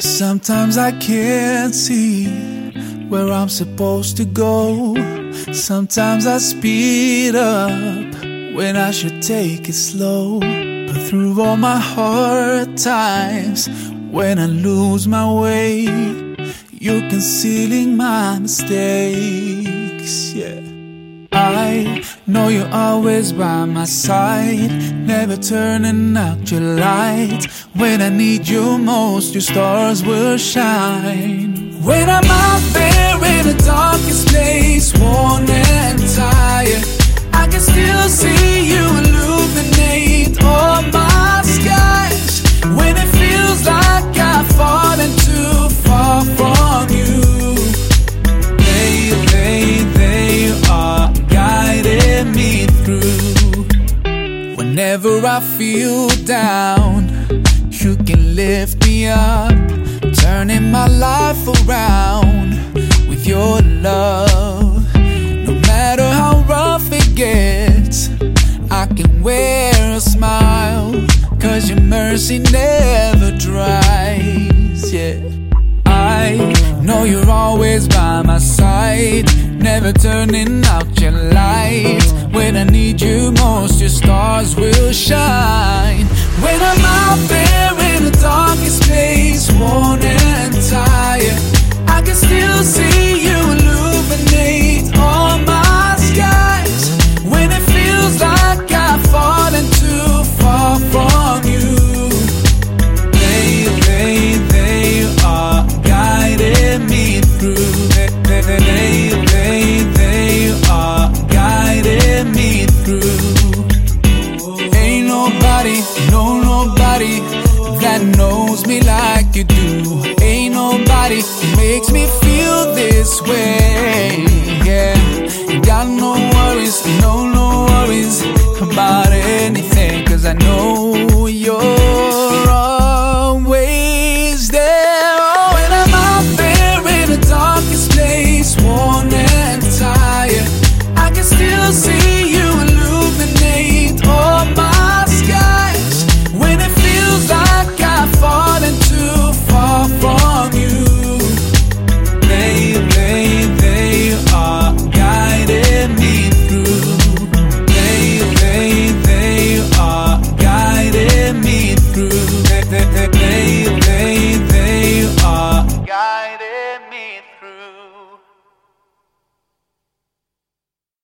Sometimes I can't see where I'm supposed to go. Sometimes I speed up when I should take it slow. But through all my hard times, when I lose my way, you're concealing my mistakes. Yeah. I know you're always by my side, never turning out your light. When I need you most, your stars will shine. When I'm out there in the darkest I feel down, you can lift me up, turning my life around with your love. No matter how rough it gets, I can wear a smile, cause your mercy never dries. Yeah. I know you're always by my side, never turning out your light. When I need you most, your that knows me like you do.